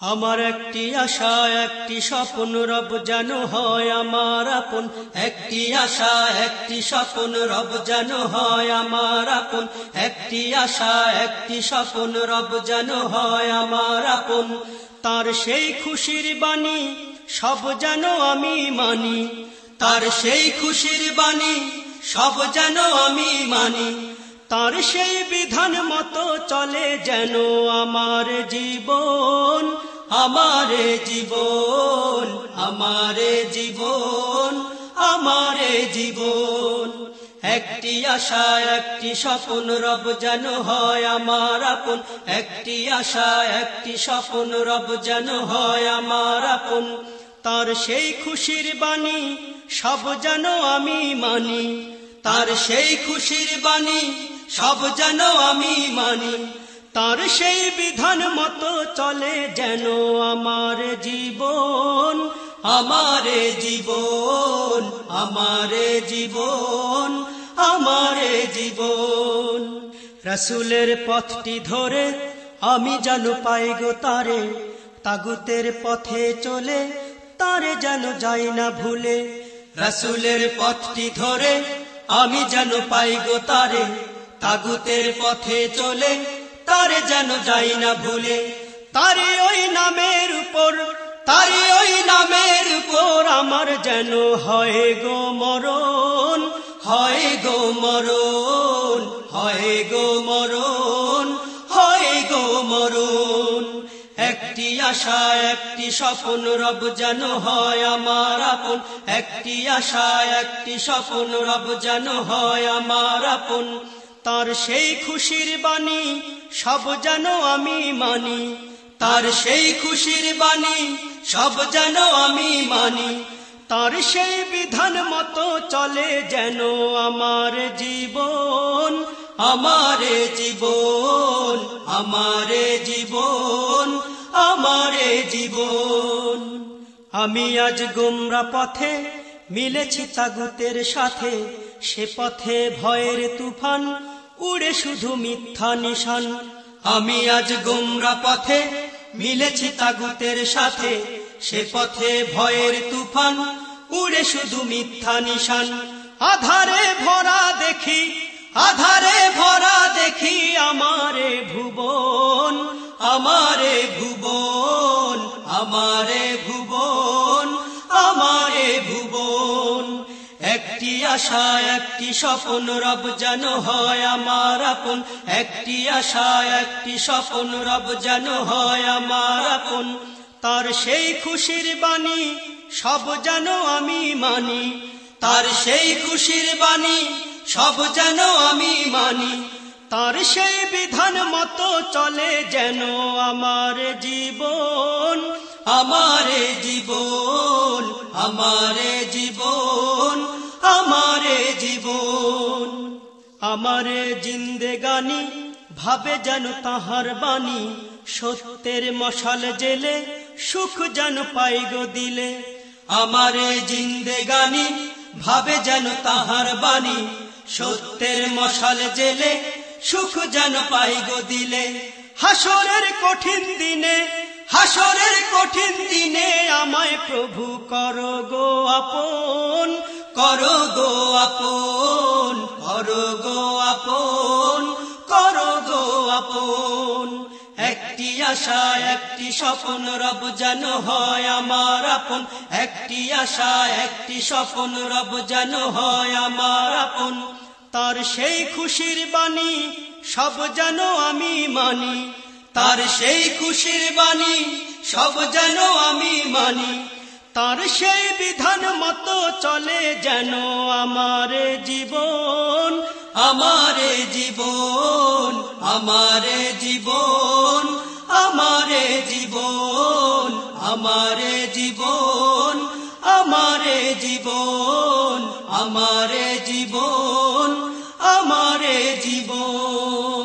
আমার একটি আশা, একটি স্বপ্ন, রব যেন হয় আমার আপন। একটি আশা, একটি স্বপ্ন, রব যেন হয় আমার আপন। একটি আশা, একটি স্বপ্ন, রব যেন হয় আমার আপন। তার সেই খুশির বাণী সব যেন আমি মানি। তার সেই খুশির বাণী সব যেন আমি মানি। তার সেই বিধান মতো চলে যেন আমার জীবন আমার জীবন আমার জীবন আমার জীবন। একটি আশা, একটি স্বপ্ন, রব যেন হয় আমার আপন। একটি আশা, একটি স্বপ্ন, রব যেন হয় আমার আপন। তার সেই খুশির বাণী সব যেন আমি মানি। তার সেই খুশির বাণী সব যেন আমি মানি। তার সেই বিধান মতো চলে যেন আমার জীবন আমার জীবন আমার জীবন আমার জীবন। রসুলের পথটি ধরে আমি যেন পাই গো তারে, তাগুতের পথে চলে তারে যেন যাই না ভুলে। রসুলের পথটি ধরে আমি যেন পাই গো তারে তাগুতের পথে চলে, তারে যেন যাই না ভুলে। তারে ওই নামের উপর, তারে ওই নামের উপর আমার যেন হয় গো মরণ, হয় গো মরণ, হয় গো মরণ, হয় গো মরণ। একটি আশা, একটি স্বপ্ন, রব যেন হয় আমার আপন। একটি আশা, একটি স্বপ্ন, রব যেন হয় আমার আপন। তার সেই খুশির বাণী সব যেন আমি মানি। তার সেই খুশির বাণী সব যেন আমি মানি। তার সেই বিধান মতো চলে যেন আমার জীবন আমার জীবন আমার জীবন আমার জীবন। আমি আজ গুমরা পথে মিলেছি তাগুতের সাথে, সে পথে ভয়ের তুফান উড়ে শুধু মিথ্যা নিশান। আমি আজ গোমরা পথে মিলেছি তাগুতের সাথে, সে পথে ভয়ের তুফান। উড়ে শুধু মিথ্যা নিশান। আধারে ভরা দেখি, আধারে ভরা একটি আশা, একটি স্বপ্ন, রব যেন হয় আমার আপন। একটি আশা, একটি স্বপ্ন, রব যেন হয় আমার আপন। তার সেই খুশির বাণী সব যেন আমি মানি। তার সেই খুশির বাণী সব যেন আমি মানি। তার সেই বিধান মতো চলে যেন আমার জীবন। আমার জীবন আমার জীবন। জীবন। আমার জিন্দেগানি, ভাবে যেন তাহার বাণী। সত্যের মশাল জেলে সুখ যেন পাই গো দিলে। আমার জিন্দেগানি, ভাবে যেন তাহার বাণী। সত্যের মশাল জেলে সুখ যেন পাই গো দিলে। হাসরের কঠিন দিনে, হাসরের কঠিন দিনে আমায় প্রভু কর গো আপন, কর গো আপন। আশা, একটি স্বপ্ন রব যেন হয় আমার আপন। একটি আশা, একটি স্বপ্ন রব যেন হয় আমার আপন। তার সেই খুশির বাণী সব যেন আমি মানি। তার সেই খুশির বাণী সব যেন আমি মানি। তার সেই বিধান মতো চলে যেন আমার জীবন। আমার জীবন আমার জীবন। আমারে জীবন আমারে জীবন আমারে জীবন আমারে জীবন।